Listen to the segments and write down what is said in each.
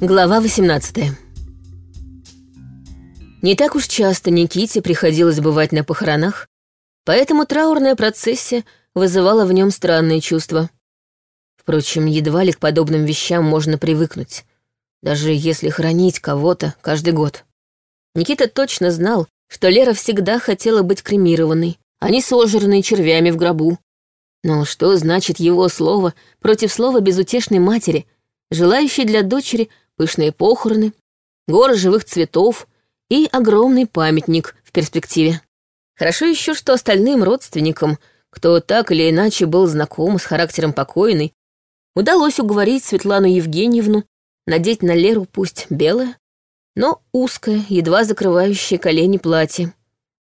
Глава 18 Не так уж часто Никите приходилось бывать на похоронах, поэтому траурная процессия вызывала в нем странные чувства. Впрочем, едва ли к подобным вещам можно привыкнуть, даже если хранить кого-то каждый год. Никита точно знал, что Лера всегда хотела быть кремированной, а не сожранной червями в гробу. Но что значит его слово против слова безутешной матери, желающей для дочери пышные похороны, горы живых цветов и огромный памятник в перспективе. Хорошо еще, что остальным родственникам, кто так или иначе был знаком с характером покойной, удалось уговорить Светлану Евгеньевну надеть на Леру пусть белое, но узкое, едва закрывающее колени платье.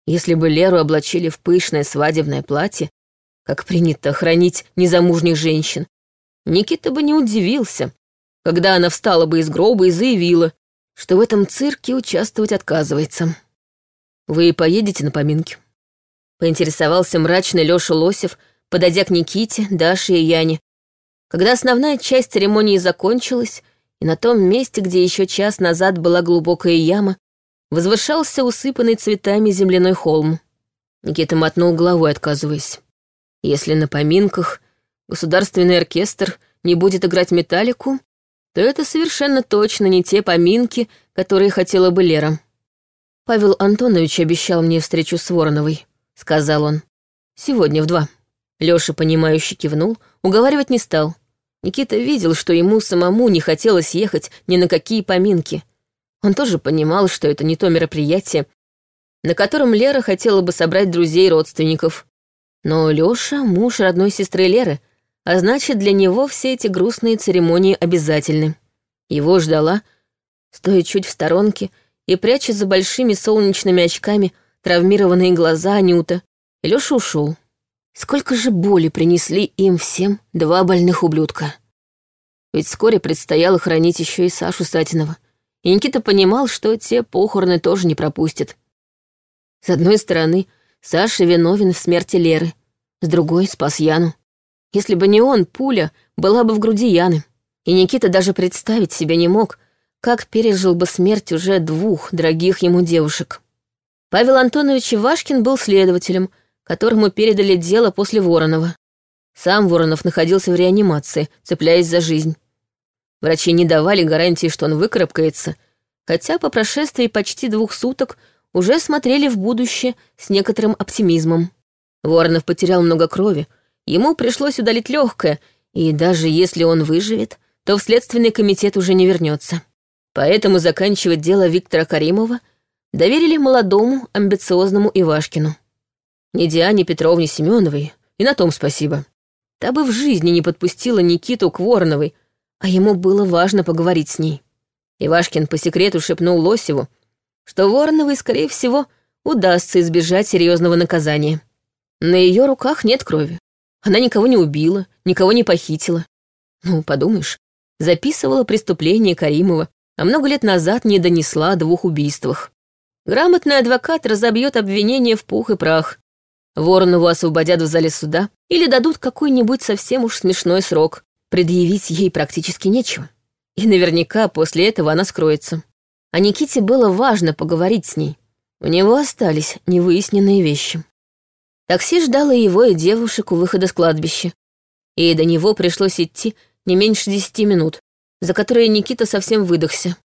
Если бы Леру облачили в пышное свадебное платье, как принято хранить незамужних женщин, Никита бы не удивился, когда она встала бы из гроба и заявила, что в этом цирке участвовать отказывается. «Вы поедете на поминки?» Поинтересовался мрачный Лёша Лосев, подойдя к Никите, Даше и Яне. Когда основная часть церемонии закончилась, и на том месте, где еще час назад была глубокая яма, возвышался усыпанный цветами земляной холм. Никита мотнул головой, отказываясь. Если на поминках государственный оркестр не будет играть металлику, то это совершенно точно не те поминки, которые хотела бы Лера. «Павел Антонович обещал мне встречу с Вороновой», — сказал он. «Сегодня в два». Лёша, понимающе кивнул, уговаривать не стал. Никита видел, что ему самому не хотелось ехать ни на какие поминки. Он тоже понимал, что это не то мероприятие, на котором Лера хотела бы собрать друзей и родственников. Но Лёша — муж родной сестры Леры, а значит, для него все эти грустные церемонии обязательны. Его ждала, стоя чуть в сторонке и пряча за большими солнечными очками травмированные глаза Анюта, Лёша ушел. Сколько же боли принесли им всем два больных ублюдка. Ведь вскоре предстояло хранить еще и Сашу Сатинова, и Никита понимал, что те похороны тоже не пропустят. С одной стороны, Саша виновен в смерти Леры, с другой — спас Яну. Если бы не он, пуля была бы в груди Яны. И Никита даже представить себе не мог, как пережил бы смерть уже двух дорогих ему девушек. Павел Антонович Ивашкин был следователем, которому передали дело после Воронова. Сам Воронов находился в реанимации, цепляясь за жизнь. Врачи не давали гарантии, что он выкарабкается, хотя по прошествии почти двух суток уже смотрели в будущее с некоторым оптимизмом. Воронов потерял много крови, Ему пришлось удалить легкое, и даже если он выживет, то в следственный комитет уже не вернется. Поэтому заканчивать дело Виктора Каримова доверили молодому, амбициозному Ивашкину. Не Диане Петровне Семеновой, и на том спасибо. Та бы в жизни не подпустила Никиту к Вороновой, а ему было важно поговорить с ней. Ивашкин по секрету шепнул Лосеву, что Вороновой, скорее всего, удастся избежать серьезного наказания. На ее руках нет крови. Она никого не убила, никого не похитила. Ну, подумаешь, записывала преступление Каримова, а много лет назад не донесла о двух убийствах. Грамотный адвокат разобьет обвинение в пух и прах. Воронову освободят в зале суда или дадут какой-нибудь совсем уж смешной срок. Предъявить ей практически нечего. И наверняка после этого она скроется. А Никите было важно поговорить с ней. У него остались невыясненные вещи. Такси ждало его и девушек у выхода с кладбища. И до него пришлось идти не меньше десяти минут, за которые Никита совсем выдохся.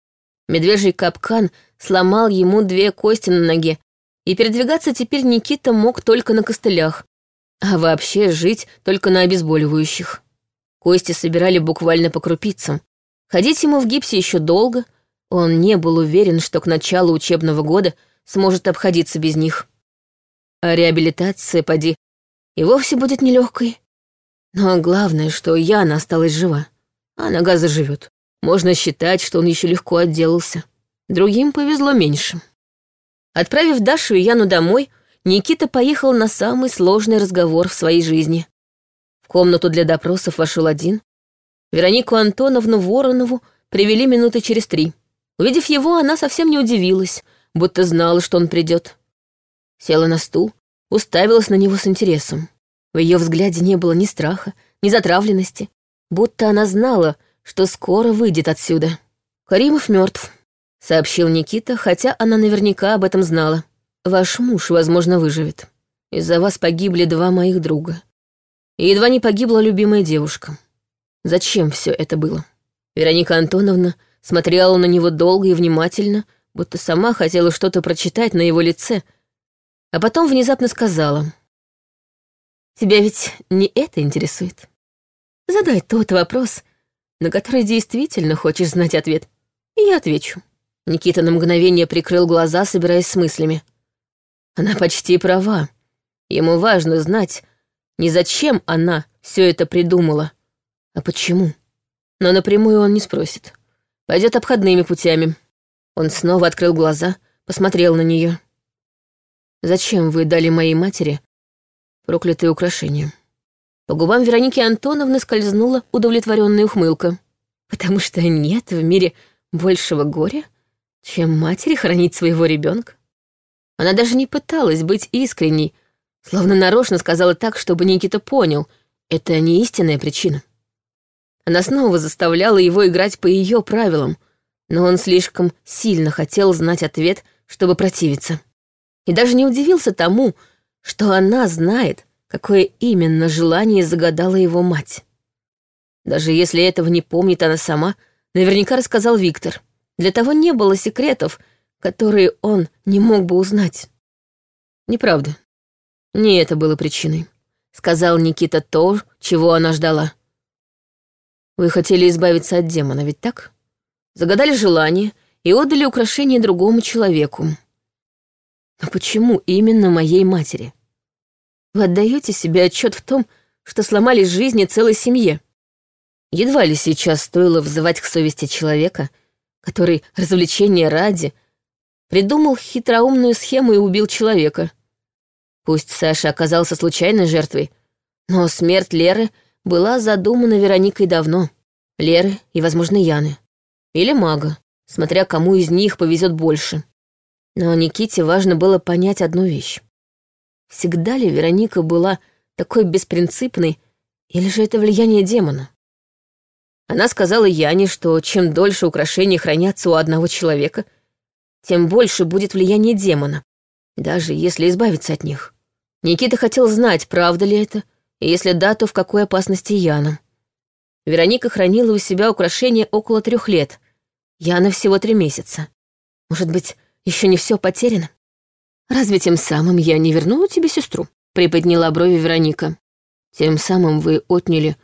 Медвежий капкан сломал ему две кости на ноге, и передвигаться теперь Никита мог только на костылях, а вообще жить только на обезболивающих. Кости собирали буквально по крупицам. Ходить ему в гипсе еще долго, он не был уверен, что к началу учебного года сможет обходиться без них. А реабилитация, поди, и вовсе будет нелегкой. Но главное, что Яна осталась жива, а нога заживет. Можно считать, что он еще легко отделался. Другим повезло меньше. Отправив Дашу и Яну домой, Никита поехал на самый сложный разговор в своей жизни. В комнату для допросов вошел один. Веронику Антоновну Воронову привели минуты через три. Увидев его, она совсем не удивилась, будто знала, что он придет села на стул, уставилась на него с интересом. В ее взгляде не было ни страха, ни затравленности, будто она знала, что скоро выйдет отсюда. Каримов мертв, сообщил Никита, хотя она наверняка об этом знала. Ваш муж, возможно, выживет. Из-за вас погибли два моих друга. И едва не погибла любимая девушка. Зачем все это было? Вероника Антоновна смотрела на него долго и внимательно, будто сама хотела что-то прочитать на его лице, а потом внезапно сказала. «Тебя ведь не это интересует? Задай тот вопрос, на который действительно хочешь знать ответ, и я отвечу». Никита на мгновение прикрыл глаза, собираясь с мыслями. Она почти права. Ему важно знать, не зачем она все это придумала, а почему. Но напрямую он не спросит. Пойдет обходными путями. Он снова открыл глаза, посмотрел на нее. «Зачем вы дали моей матери проклятые украшения?» По губам Вероники Антоновны скользнула удовлетворенная ухмылка. «Потому что нет в мире большего горя, чем матери хранить своего ребенка. Она даже не пыталась быть искренней, словно нарочно сказала так, чтобы Никита понял, это не истинная причина. Она снова заставляла его играть по ее правилам, но он слишком сильно хотел знать ответ, чтобы противиться. И даже не удивился тому, что она знает, какое именно желание загадала его мать. Даже если этого не помнит она сама, наверняка рассказал Виктор. Для того не было секретов, которые он не мог бы узнать. Неправда. Не это было причиной. Сказал Никита то, чего она ждала. Вы хотели избавиться от демона, ведь так? Загадали желание и отдали украшение другому человеку. Но почему именно моей матери? Вы отдаете себе отчет в том, что сломали жизни целой семье? Едва ли сейчас стоило взывать к совести человека, который развлечения ради придумал хитроумную схему и убил человека. Пусть Саша оказался случайной жертвой, но смерть Леры была задумана Вероникой давно. Леры и, возможно, Яны. Или мага, смотря кому из них повезет больше. Но Никите важно было понять одну вещь. Всегда ли Вероника была такой беспринципной, или же это влияние демона? Она сказала Яне, что чем дольше украшения хранятся у одного человека, тем больше будет влияние демона, даже если избавиться от них. Никита хотел знать, правда ли это, и если да, то в какой опасности Яна. Вероника хранила у себя украшения около трех лет. Яна всего три месяца. Может быть, еще не все потеряно? Разве тем самым я не вернула тебе сестру? Приподняла брови Вероника. Тем самым вы отняли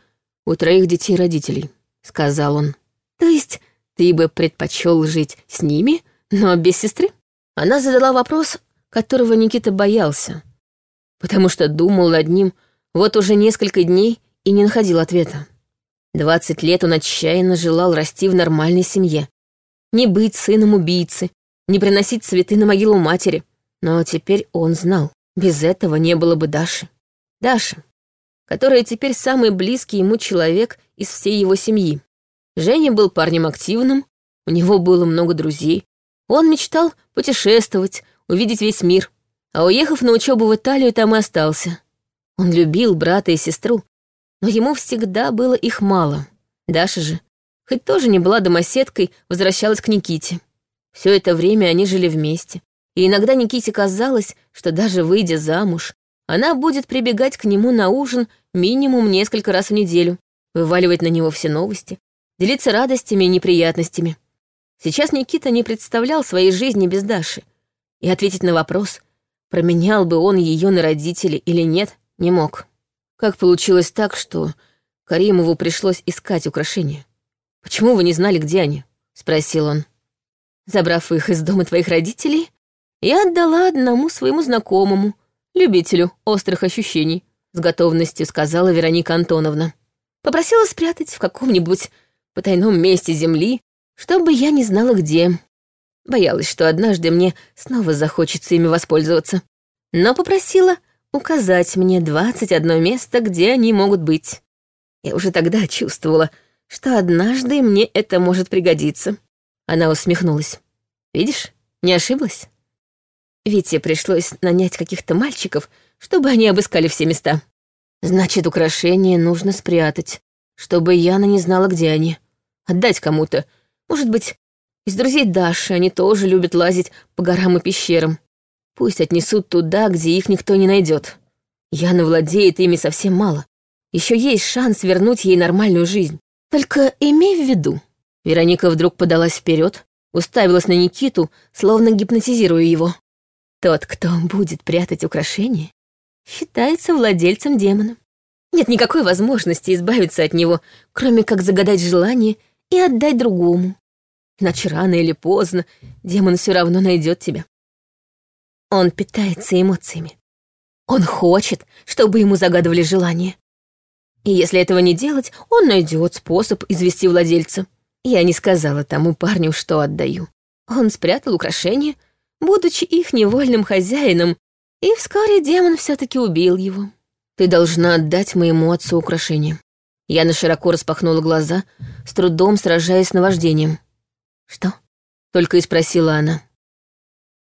у троих детей родителей, сказал он. То есть ты бы предпочел жить с ними, но без сестры? Она задала вопрос, которого Никита боялся, потому что думал над ним вот уже несколько дней и не находил ответа. Двадцать лет он отчаянно желал расти в нормальной семье. Не быть сыном убийцы, не приносить цветы на могилу матери. Но теперь он знал, без этого не было бы Даши. Даша, которая теперь самый близкий ему человек из всей его семьи. Женя был парнем активным, у него было много друзей. Он мечтал путешествовать, увидеть весь мир. А уехав на учебу в Италию, там и остался. Он любил брата и сестру, но ему всегда было их мало. Даша же, хоть тоже не была домоседкой, возвращалась к Никите. Все это время они жили вместе, и иногда Никите казалось, что даже выйдя замуж, она будет прибегать к нему на ужин минимум несколько раз в неделю, вываливать на него все новости, делиться радостями и неприятностями. Сейчас Никита не представлял своей жизни без Даши, и ответить на вопрос, променял бы он ее на родителей или нет, не мог. Как получилось так, что Каримову пришлось искать украшения? Почему вы не знали, где они? Спросил он. Забрав их из дома твоих родителей, я отдала одному своему знакомому, любителю острых ощущений, с готовностью сказала Вероника Антоновна. Попросила спрятать в каком-нибудь потайном месте земли, чтобы я не знала где. Боялась, что однажды мне снова захочется ими воспользоваться. Но попросила указать мне 21 место, где они могут быть. Я уже тогда чувствовала, что однажды мне это может пригодиться. Она усмехнулась. Видишь, не ошиблась? Вите пришлось нанять каких-то мальчиков, чтобы они обыскали все места. Значит, украшения нужно спрятать, чтобы Яна не знала, где они. Отдать кому-то. Может быть, Из друзей Даши они тоже любят лазить по горам и пещерам. Пусть отнесут туда, где их никто не найдет. Яна владеет ими совсем мало. Еще есть шанс вернуть ей нормальную жизнь. Только имей в виду. Вероника вдруг подалась вперед, уставилась на Никиту, словно гипнотизируя его. Тот, кто будет прятать украшения, считается владельцем демона. Нет никакой возможности избавиться от него, кроме как загадать желание и отдать другому. Иначе рано или поздно демон все равно найдет тебя. Он питается эмоциями. Он хочет, чтобы ему загадывали желание. И если этого не делать, он найдет способ извести владельца. Я не сказала тому парню, что отдаю. Он спрятал украшение, будучи их невольным хозяином, и вскоре демон все таки убил его. Ты должна отдать моему отцу украшение. Яна широко распахнула глаза, с трудом сражаясь с наваждением. «Что?» — только и спросила она.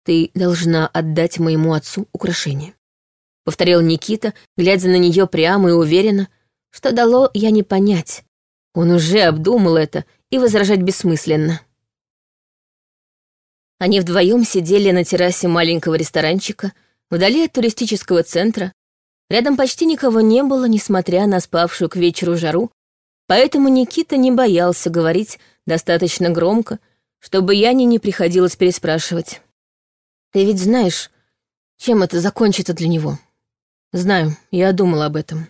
«Ты должна отдать моему отцу украшение», — повторил Никита, глядя на нее прямо и уверенно, что дало я не понять. Он уже обдумал это, и возражать бессмысленно. Они вдвоем сидели на террасе маленького ресторанчика, вдали от туристического центра. Рядом почти никого не было, несмотря на спавшую к вечеру жару, поэтому Никита не боялся говорить достаточно громко, чтобы Яне не приходилось переспрашивать. «Ты ведь знаешь, чем это закончится для него?» «Знаю, я думала об этом».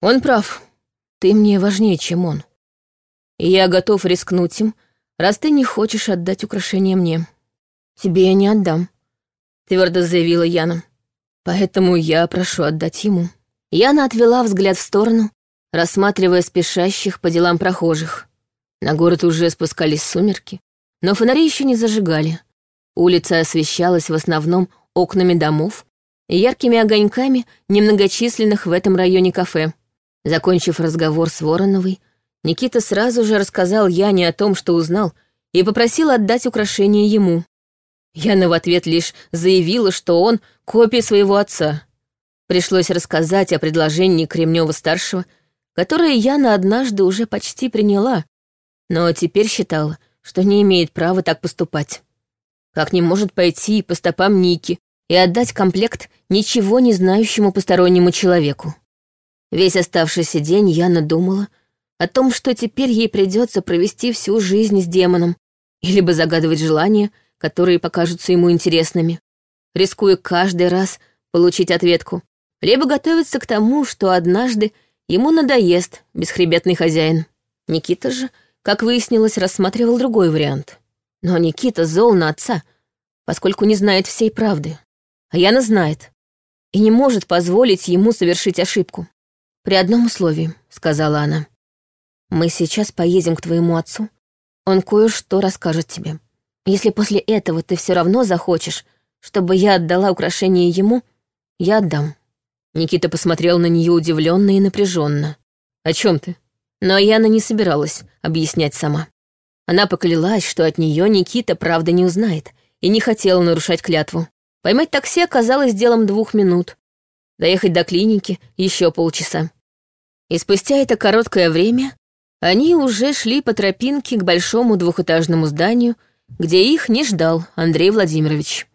«Он прав. Ты мне важнее, чем он. Я готов рискнуть им, раз ты не хочешь отдать украшение мне. Тебе я не отдам», — твердо заявила Яна. «Поэтому я прошу отдать ему». Яна отвела взгляд в сторону, рассматривая спешащих по делам прохожих. На город уже спускались сумерки, но фонари еще не зажигали. Улица освещалась в основном окнами домов и яркими огоньками немногочисленных в этом районе кафе. Закончив разговор с Вороновой, Никита сразу же рассказал Яне о том, что узнал, и попросил отдать украшение ему. Яна в ответ лишь заявила, что он копия своего отца. Пришлось рассказать о предложении Кремнева-старшего, которое Яна однажды уже почти приняла, но теперь считала, что не имеет права так поступать как не может пойти по стопам Ники и отдать комплект ничего не знающему постороннему человеку. Весь оставшийся день Яна думала о том, что теперь ей придется провести всю жизнь с демоном, и либо загадывать желания, которые покажутся ему интересными, рискуя каждый раз получить ответку, либо готовиться к тому, что однажды ему надоест бесхребетный хозяин. Никита же, как выяснилось, рассматривал другой вариант. Но Никита зол на отца, поскольку не знает всей правды. А Яна знает. И не может позволить ему совершить ошибку. «При одном условии», — сказала она. «Мы сейчас поедем к твоему отцу. Он кое-что расскажет тебе. Если после этого ты все равно захочешь, чтобы я отдала украшение ему, я отдам». Никита посмотрел на нее удивленно и напряженно. «О чем ты?» Но Яна не собиралась объяснять сама. Она поклялась, что от нее Никита правда не узнает, и не хотела нарушать клятву. Поймать такси оказалось делом двух минут. Доехать до клиники еще полчаса. И спустя это короткое время они уже шли по тропинке к большому двухэтажному зданию, где их не ждал Андрей Владимирович.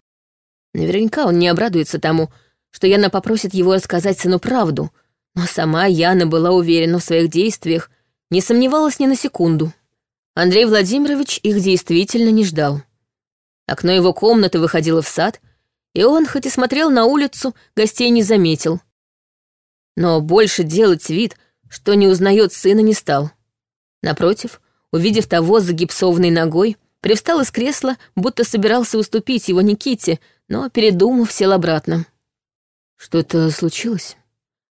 Наверняка он не обрадуется тому, что Яна попросит его рассказать сыну правду, но сама Яна была уверена в своих действиях, не сомневалась ни на секунду. Андрей Владимирович их действительно не ждал. Окно его комнаты выходило в сад, и он, хоть и смотрел на улицу, гостей не заметил. Но больше делать вид, что не узнает сына, не стал. Напротив, увидев того с загипсованной ногой, привстал из кресла, будто собирался уступить его Никите, но, передумав, сел обратно. «Что-то случилось?»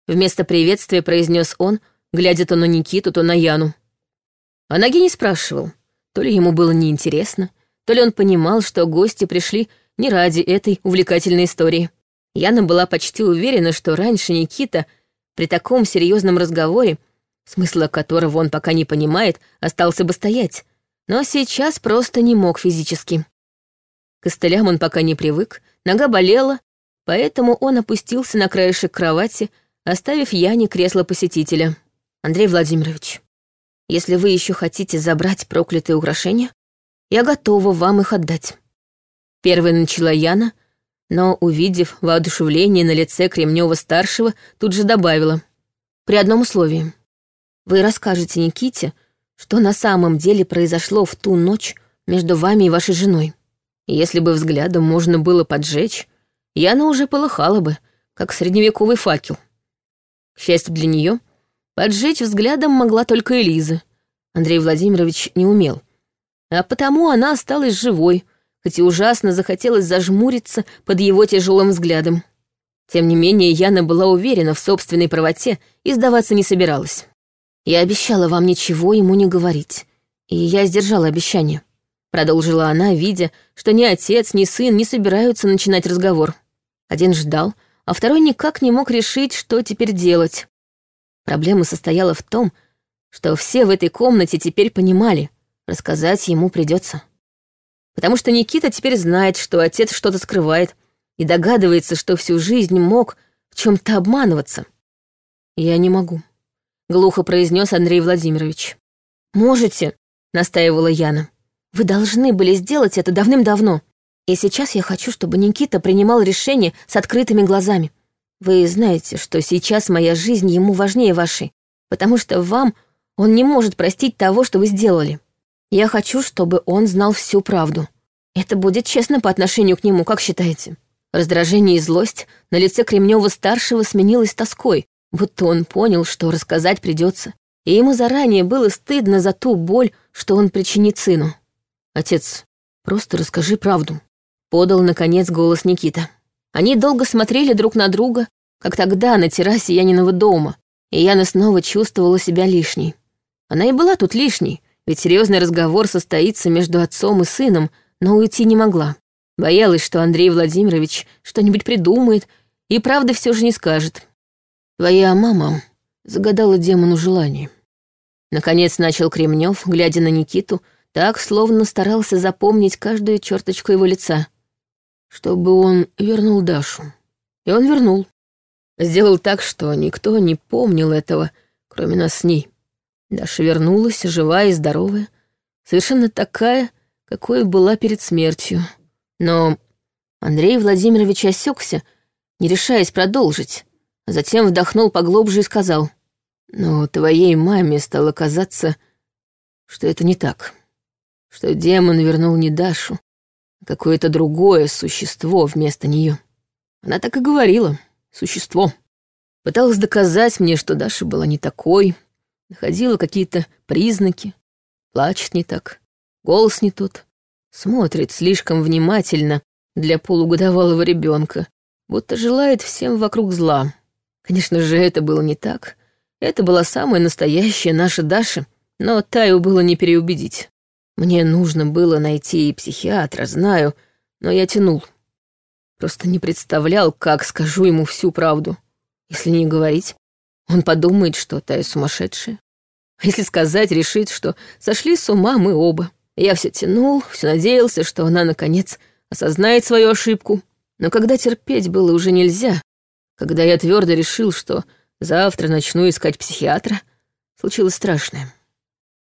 Вместо приветствия произнес он, глядя то на Никиту, то на Яну. А ноги не спрашивал. То ли ему было неинтересно, то ли он понимал, что гости пришли не ради этой увлекательной истории. Яна была почти уверена, что раньше Никита при таком серьезном разговоре, смысла которого он пока не понимает, остался бы стоять, но сейчас просто не мог физически. К костылям он пока не привык, нога болела, поэтому он опустился на краешек кровати, оставив Яне кресло посетителя. «Андрей Владимирович, если вы еще хотите забрать проклятые украшения, я готова вам их отдать. Первой начала Яна, но, увидев воодушевление на лице Кремнева-старшего, тут же добавила. При одном условии. Вы расскажете Никите, что на самом деле произошло в ту ночь между вами и вашей женой. Если бы взглядом можно было поджечь, Яна уже полыхала бы, как средневековый факел. К счастью для нее, поджечь взглядом могла только Элиза. Андрей Владимирович не умел. А потому она осталась живой, хоть и ужасно захотелось зажмуриться под его тяжелым взглядом. Тем не менее, Яна была уверена в собственной правоте и сдаваться не собиралась. «Я обещала вам ничего ему не говорить, и я сдержала обещание», продолжила она, видя, что ни отец, ни сын не собираются начинать разговор. Один ждал, а второй никак не мог решить, что теперь делать. Проблема состояла в том, что все в этой комнате теперь понимали, рассказать ему придется. Потому что Никита теперь знает, что отец что-то скрывает, и догадывается, что всю жизнь мог в чем-то обманываться. «Я не могу», — глухо произнес Андрей Владимирович. «Можете», — настаивала Яна. «Вы должны были сделать это давным-давно. И сейчас я хочу, чтобы Никита принимал решение с открытыми глазами. Вы знаете, что сейчас моя жизнь ему важнее вашей, потому что вам он не может простить того, что вы сделали. Я хочу, чтобы он знал всю правду. Это будет честно по отношению к нему, как считаете?» Раздражение и злость на лице Кремнева-старшего сменилось тоской, будто он понял, что рассказать придется, и ему заранее было стыдно за ту боль, что он причинит сыну. «Отец, просто расскажи правду», — подал, наконец, голос Никита. Они долго смотрели друг на друга, как тогда на террасе Яниного дома, и Яна снова чувствовала себя лишней. Она и была тут лишней, ведь серьезный разговор состоится между отцом и сыном, но уйти не могла. Боялась, что Андрей Владимирович что-нибудь придумает и правда все же не скажет. «Твоя мама загадала демону желание». Наконец начал Кремнев, глядя на Никиту, так, словно старался запомнить каждую черточку его лица. Чтобы он вернул Дашу. И он вернул. Сделал так, что никто не помнил этого, кроме нас с ней. Даша вернулась, живая и здоровая, совершенно такая, какой была перед смертью. Но Андрей Владимирович осекся, не решаясь продолжить, затем вдохнул поглубже и сказал, «Но твоей маме стало казаться, что это не так, что демон вернул не Дашу, а какое-то другое существо вместо нее. Она так и говорила, существо. Пыталась доказать мне, что Даша была не такой, находила какие-то признаки, плачет не так, голос не тот, Смотрит слишком внимательно для полугодовалого ребенка, будто желает всем вокруг зла. Конечно же, это было не так. Это была самая настоящая наша Даша, но Таю было не переубедить. Мне нужно было найти и психиатра, знаю, но я тянул. Просто не представлял, как скажу ему всю правду. Если не говорить, он подумает, что Тая сумасшедшая. А если сказать, решит, что сошли с ума мы оба. Я все тянул, все надеялся, что она, наконец, осознает свою ошибку. Но когда терпеть было уже нельзя, когда я твердо решил, что завтра начну искать психиатра, случилось страшное.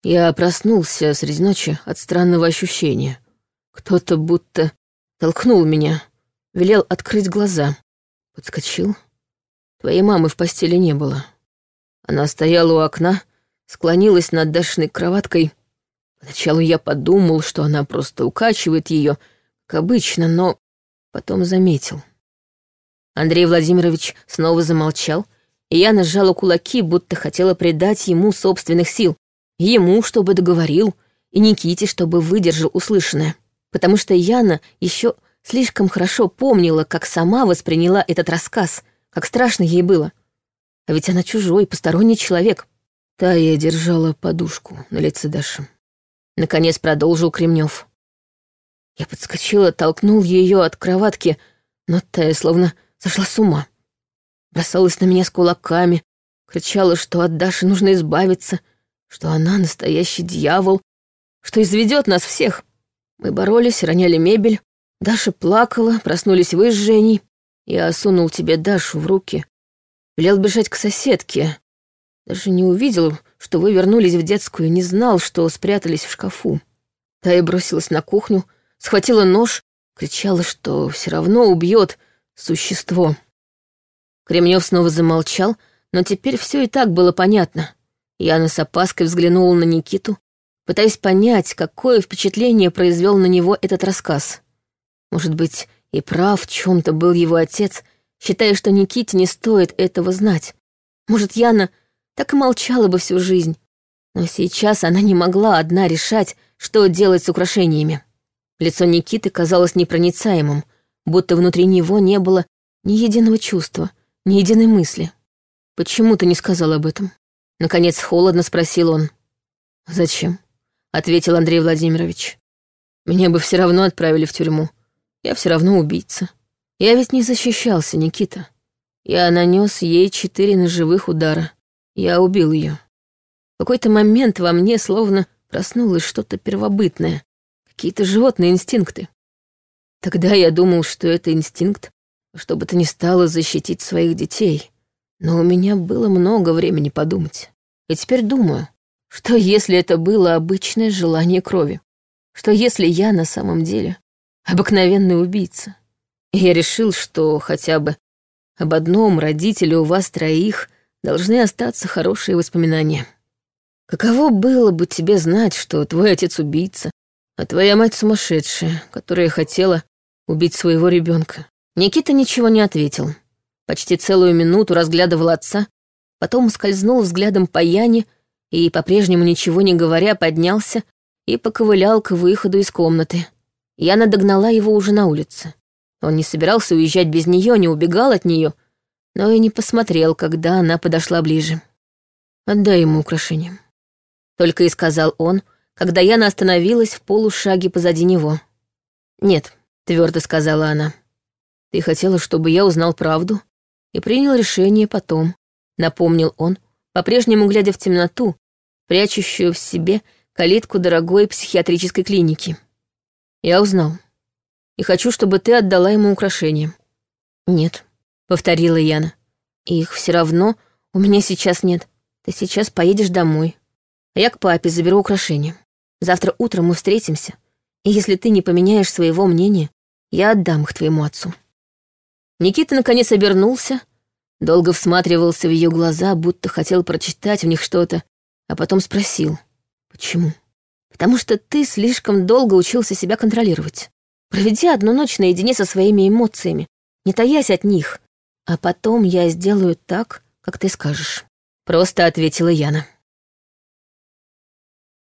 Я проснулся среди ночи от странного ощущения. Кто-то будто толкнул меня, велел открыть глаза. Подскочил. Твоей мамы в постели не было. Она стояла у окна, склонилась над Дашиной кроваткой Поначалу я подумал, что она просто укачивает ее, как обычно, но потом заметил. Андрей Владимирович снова замолчал, и я нажала кулаки, будто хотела придать ему собственных сил. Ему, чтобы договорил, и Никите, чтобы выдержал услышанное. Потому что Яна еще слишком хорошо помнила, как сама восприняла этот рассказ, как страшно ей было. А ведь она чужой, посторонний человек. Та я держала подушку на лице Даши. Наконец продолжил Кремнев. Я подскочила, толкнул ее от кроватки, но Тая словно сошла с ума. Бросалась на меня с кулаками, кричала, что от Даши нужно избавиться, что она настоящий дьявол, что изведет нас всех. Мы боролись, роняли мебель. Даша плакала, проснулись вы с Женей. Я сунул тебе Дашу в руки. Велел бежать к соседке. Даже не увидел, что вы вернулись в детскую, не знал, что спрятались в шкафу. Та и бросилась на кухню, схватила нож, кричала, что все равно убьет существо. Кремнев снова замолчал, но теперь все и так было понятно. Яна с опаской взглянула на Никиту, пытаясь понять, какое впечатление произвел на него этот рассказ. Может быть, и прав в чем-то был его отец, считая, что Никите не стоит этого знать. Может, Яна так и молчала бы всю жизнь. Но сейчас она не могла одна решать, что делать с украшениями. Лицо Никиты казалось непроницаемым, будто внутри него не было ни единого чувства, ни единой мысли. «Почему ты не сказал об этом?» Наконец холодно спросил он. «Зачем?» — ответил Андрей Владимирович. «Меня бы все равно отправили в тюрьму. Я все равно убийца. Я ведь не защищался, Никита. Я нанес ей четыре ножевых удара. Я убил ее. В какой-то момент во мне словно проснулось что-то первобытное, какие-то животные инстинкты. Тогда я думал, что это инстинкт, чтобы то ни стало защитить своих детей. Но у меня было много времени подумать. И теперь думаю, что если это было обычное желание крови? Что если я на самом деле обыкновенный убийца? И я решил, что хотя бы об одном родителе у вас троих должны остаться хорошие воспоминания. Каково было бы тебе знать, что твой отец убийца, а твоя мать сумасшедшая, которая хотела убить своего ребенка? Никита ничего не ответил. Почти целую минуту разглядывал отца, потом скользнул взглядом по Яне и, по-прежнему ничего не говоря, поднялся и поковылял к выходу из комнаты. Яна догнала его уже на улице. Он не собирался уезжать без нее, не убегал от нее, но и не посмотрел, когда она подошла ближе. «Отдай ему украшение», — только и сказал он, когда Яна остановилась в полушаге позади него. «Нет», — твердо сказала она. «Ты хотела, чтобы я узнал правду и принял решение потом», — напомнил он, по-прежнему глядя в темноту, прячущую в себе калитку дорогой психиатрической клиники. «Я узнал. И хочу, чтобы ты отдала ему украшения». «Нет», — повторила Яна. «Их все равно у меня сейчас нет. Ты сейчас поедешь домой. А я к папе заберу украшения. Завтра утром мы встретимся, и если ты не поменяешь своего мнения, я отдам их твоему отцу». Никита наконец обернулся, долго всматривался в ее глаза, будто хотел прочитать в них что-то, а потом спросил, «Почему?» «Потому что ты слишком долго учился себя контролировать. Проведи одну ночь наедине со своими эмоциями, не таясь от них, а потом я сделаю так, как ты скажешь», — просто ответила Яна.